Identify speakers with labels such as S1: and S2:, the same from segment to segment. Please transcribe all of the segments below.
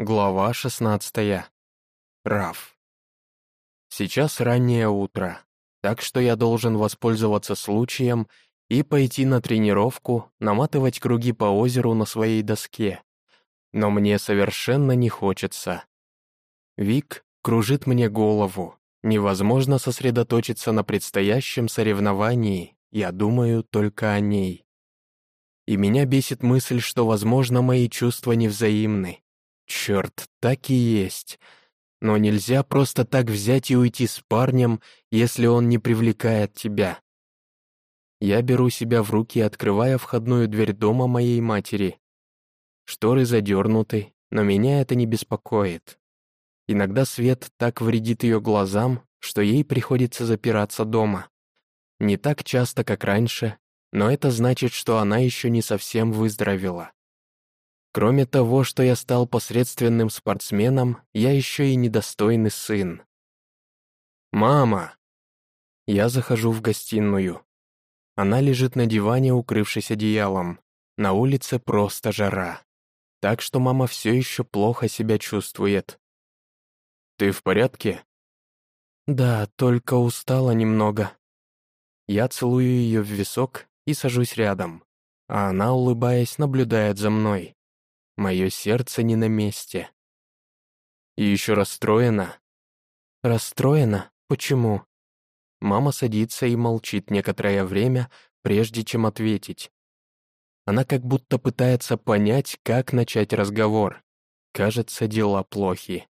S1: Глава 16. Раф. Сейчас раннее утро, так что я должен воспользоваться случаем и пойти на тренировку, наматывать круги по озеру на своей доске. Но мне совершенно не хочется. Вик кружит мне голову. Невозможно сосредоточиться на предстоящем соревновании, я думаю только о ней. И меня бесит мысль, что, возможно, мои чувства невзаимны. Черт, так и есть. Но нельзя просто так взять и уйти с парнем, если он не привлекает тебя. Я беру себя в руки, открывая входную дверь дома моей матери. Шторы задернуты, но меня это не беспокоит. Иногда свет так вредит ее глазам, что ей приходится запираться дома. Не так часто, как раньше, но это значит, что она еще не совсем выздоровела. Кроме того, что я стал посредственным спортсменом, я еще и недостойный сын. «Мама!» Я захожу в гостиную. Она лежит на диване, укрывшись одеялом. На улице просто жара. Так что мама все еще плохо себя чувствует. «Ты в порядке?» «Да, только устала немного». Я целую ее в висок и сажусь рядом, а она, улыбаясь, наблюдает за мной. Мое сердце не на месте. И еще расстроена. Расстроена? Почему? Мама садится и молчит некоторое время, прежде чем ответить. Она как будто пытается понять, как начать разговор. Кажется, дела плохи.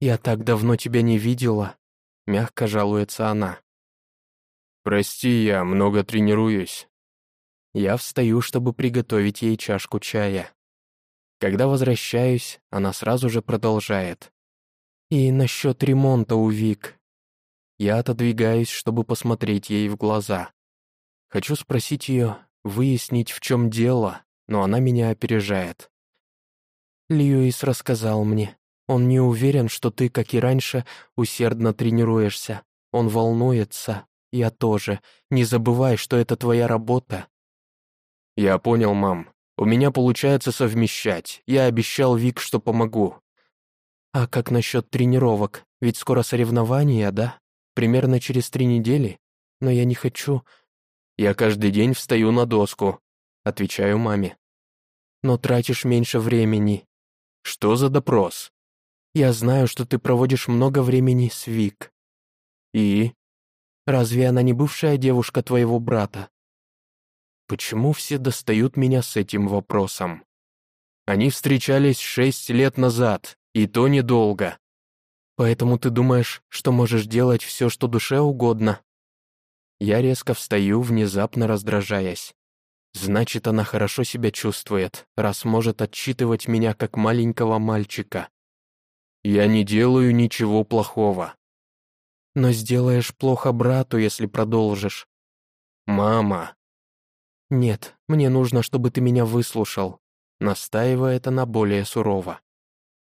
S1: «Я так давно тебя не видела», — мягко жалуется она. «Прости, я много тренируюсь». Я встаю, чтобы приготовить ей чашку чая. Когда возвращаюсь, она сразу же продолжает. «И насчет ремонта у Вик». Я отодвигаюсь, чтобы посмотреть ей в глаза. Хочу спросить ее, выяснить, в чем дело, но она меня опережает. Льюис рассказал мне. Он не уверен, что ты, как и раньше, усердно тренируешься. Он волнуется. Я тоже. Не забывай, что это твоя работа. Я понял, мам. У меня получается совмещать. Я обещал Вик, что помогу. А как насчет тренировок? Ведь скоро соревнования, да? Примерно через три недели? Но я не хочу... Я каждый день встаю на доску. Отвечаю маме. Но тратишь меньше времени. Что за допрос? Я знаю, что ты проводишь много времени с Вик. И? Разве она не бывшая девушка твоего брата? Почему все достают меня с этим вопросом? Они встречались шесть лет назад, и то недолго. Поэтому ты думаешь, что можешь делать все, что душе угодно? Я резко встаю, внезапно раздражаясь. Значит, она хорошо себя чувствует, раз может отчитывать меня как маленького мальчика. Я не делаю ничего плохого. Но сделаешь плохо брату, если продолжишь. Мама, «Нет, мне нужно, чтобы ты меня выслушал», настаивает она более сурово.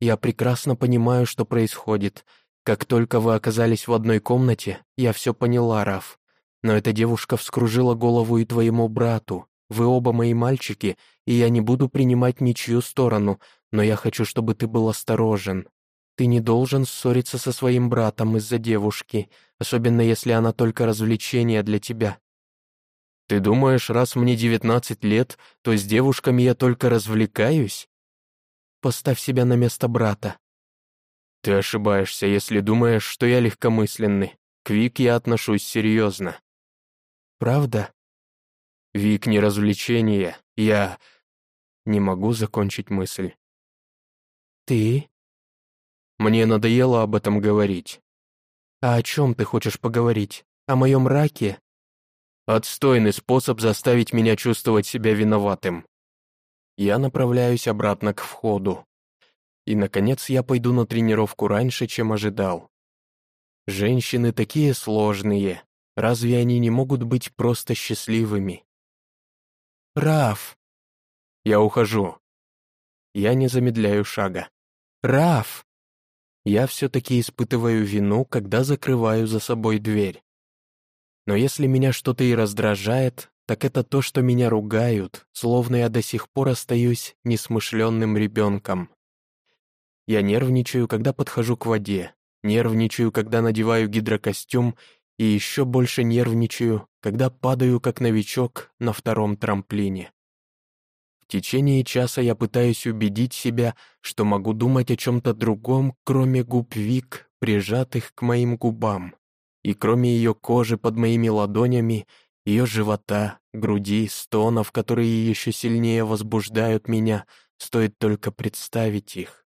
S1: «Я прекрасно понимаю, что происходит. Как только вы оказались в одной комнате, я все поняла, Раф. Но эта девушка вскружила голову и твоему брату. Вы оба мои мальчики, и я не буду принимать ничью сторону, но я хочу, чтобы ты был осторожен. Ты не должен ссориться со своим братом из-за девушки, особенно если она только развлечение для тебя. Ты думаешь, раз мне девятнадцать лет, то с девушками я только развлекаюсь? Поставь себя на место брата. Ты ошибаешься, если думаешь, что я легкомысленный. К Вик я отношусь серьезно. Правда? Вик не развлечение. Я... Не могу закончить мысль. Ты? Мне надоело об этом говорить. А о чем ты хочешь поговорить? О моем раке? Отстойный способ заставить меня чувствовать себя виноватым. Я направляюсь обратно к входу. И, наконец, я пойду на тренировку раньше, чем ожидал. Женщины такие сложные. Разве они не могут быть просто счастливыми? Раф! Я ухожу. Я не замедляю шага. Раф! Я все-таки испытываю вину, когда закрываю за собой дверь. Но если меня что-то и раздражает, так это то, что меня ругают, словно я до сих пор остаюсь несмышленным ребенком. Я нервничаю, когда подхожу к воде, нервничаю, когда надеваю гидрокостюм, и еще больше нервничаю, когда падаю как новичок на втором трамплине. В течение часа я пытаюсь убедить себя, что могу думать о чем-то другом, кроме губ Вик, прижатых к моим губам, и кроме ее кожи под моими ладонями, ее живота, груди, стонов, которые еще сильнее возбуждают меня, стоит только представить их.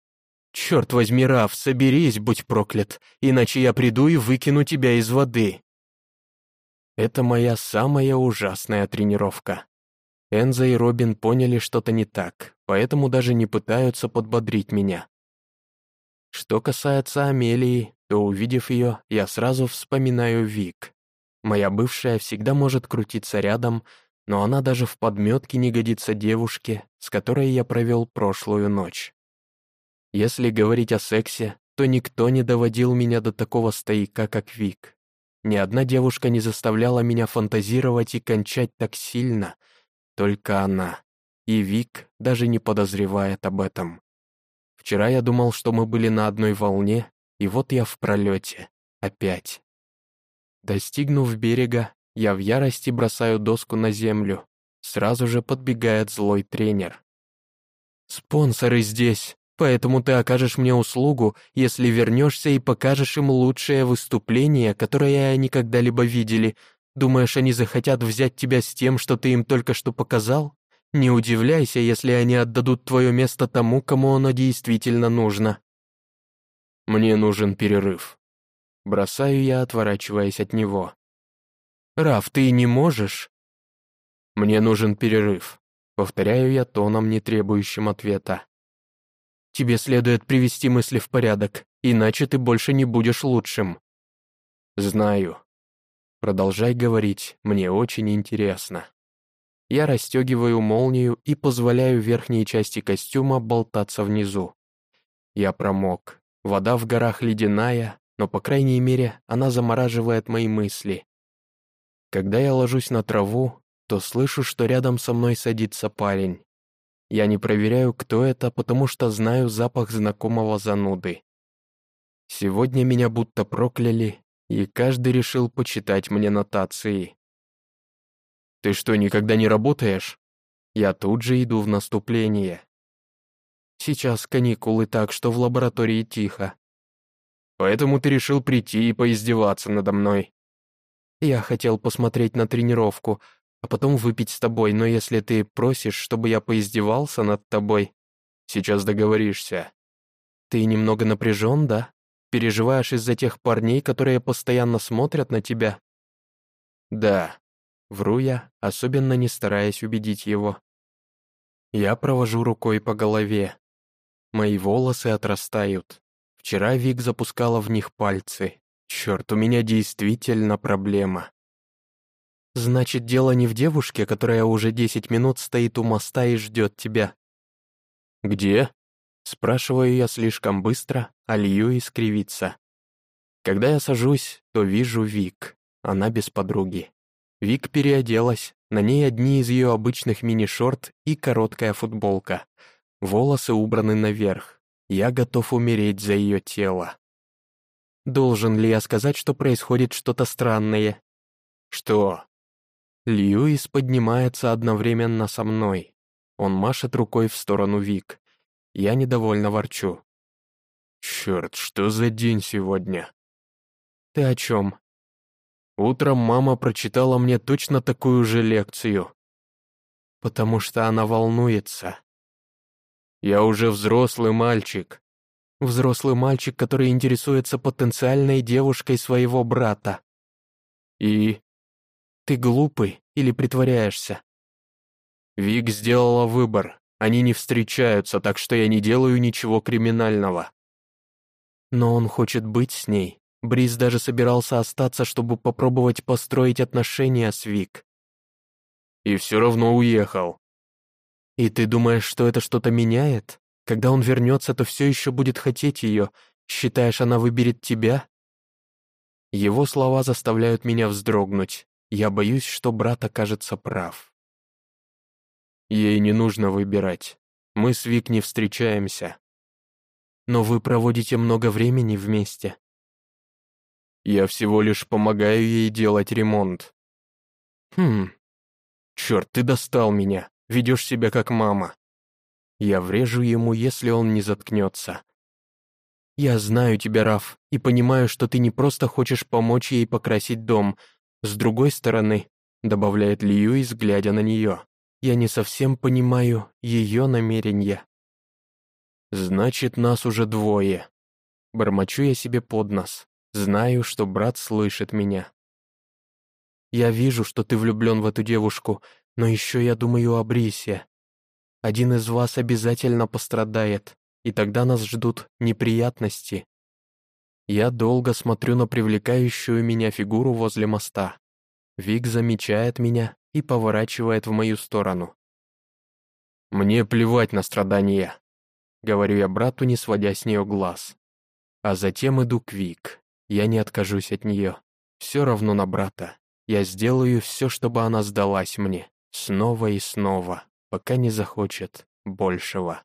S1: «Черт возьми, Раф, соберись, будь проклят, иначе я приду и выкину тебя из воды». Это моя самая ужасная тренировка. Энза и Робин поняли что-то не так, поэтому даже не пытаются подбодрить меня. Что касается Амелии, то, увидев ее, я сразу вспоминаю Вик. Моя бывшая всегда может крутиться рядом, но она даже в подметке не годится девушке, с которой я провел прошлую ночь. Если говорить о сексе, то никто не доводил меня до такого стояка, как Вик. Ни одна девушка не заставляла меня фантазировать и кончать так сильно, только она. И Вик даже не подозревает об этом. Вчера я думал, что мы были на одной волне, и вот я в пролете. Опять. Достигнув берега, я в ярости бросаю доску на землю. Сразу же подбегает злой тренер. «Спонсоры здесь!» Поэтому ты окажешь мне услугу, если вернешься и покажешь им лучшее выступление, которое они когда-либо видели. Думаешь, они захотят взять тебя с тем, что ты им только что показал? Не удивляйся, если они отдадут твое место тому, кому оно действительно нужно. Мне нужен перерыв. Бросаю я, отворачиваясь от него. Раф, ты не можешь? Мне нужен перерыв. Повторяю я тоном, не требующим ответа. Тебе следует привести мысли в порядок, иначе ты больше не будешь лучшим». «Знаю». Продолжай говорить, мне очень интересно. Я расстегиваю молнию и позволяю верхней части костюма болтаться внизу. Я промок. Вода в горах ледяная, но, по крайней мере, она замораживает мои мысли. Когда я ложусь на траву, то слышу, что рядом со мной садится парень. Я не проверяю, кто это, потому что знаю запах знакомого зануды. Сегодня меня будто прокляли, и каждый решил почитать мне нотации. «Ты что, никогда не работаешь?» Я тут же иду в наступление. Сейчас каникулы так, что в лаборатории тихо. Поэтому ты решил прийти и поиздеваться надо мной. Я хотел посмотреть на тренировку, а потом выпить с тобой, но если ты просишь, чтобы я поиздевался над тобой, сейчас договоришься. Ты немного напряжен, да? Переживаешь из-за тех парней, которые постоянно смотрят на тебя? Да. Вру я, особенно не стараясь убедить его. Я провожу рукой по голове. Мои волосы отрастают. Вчера Вик запускала в них пальцы. Черт, у меня действительно проблема. Значит, дело не в девушке, которая уже десять минут стоит у моста и ждет тебя. Где? Спрашиваю я слишком быстро, а Лью искривится. Когда я сажусь, то вижу Вик. Она без подруги. Вик переоделась, на ней одни из ее обычных мини-шорт и короткая футболка. Волосы убраны наверх. Я готов умереть за ее тело. Должен ли я сказать, что происходит что-то странное? Что? Льюис поднимается одновременно со мной. Он машет рукой в сторону Вик. Я недовольно ворчу. «Черт, что за день сегодня?» «Ты о чем?» Утром мама прочитала мне точно такую же лекцию. Потому что она волнуется. Я уже взрослый мальчик. Взрослый мальчик, который интересуется потенциальной девушкой своего брата. И ты глупый или притворяешься? Вик сделала выбор. Они не встречаются, так что я не делаю ничего криминального. Но он хочет быть с ней. Бриз даже собирался остаться, чтобы попробовать построить отношения с Вик. И все равно уехал. И ты думаешь, что это что-то меняет? Когда он вернется, то все еще будет хотеть ее. Считаешь, она выберет тебя? Его слова заставляют меня вздрогнуть. Я боюсь, что брат окажется прав. Ей не нужно выбирать. Мы с Вик не встречаемся. но вы проводите много времени вместе. Я всего лишь помогаю ей делать ремонт. Хм, черт, ты достал меня, ведешь себя как мама. Я врежу ему, если он не заткнется. Я знаю тебя, Раф, и понимаю, что ты не просто хочешь помочь ей покрасить дом. С другой стороны, добавляет Льюис, глядя на нее, я не совсем понимаю ее намерения. Значит, нас уже двое. Бормочу я себе под нос. Знаю, что брат слышит меня. Я вижу, что ты влюблен в эту девушку, но еще я думаю о Брисе. Один из вас обязательно пострадает, и тогда нас ждут неприятности. Я долго смотрю на привлекающую меня фигуру возле моста. Вик замечает меня и поворачивает в мою сторону. «Мне плевать на страдания», — говорю я брату, не сводя с нее глаз. А затем иду к Вик. Я не откажусь от нее. Все равно на брата. Я сделаю все, чтобы она сдалась мне. Снова и снова пока не захочет большего.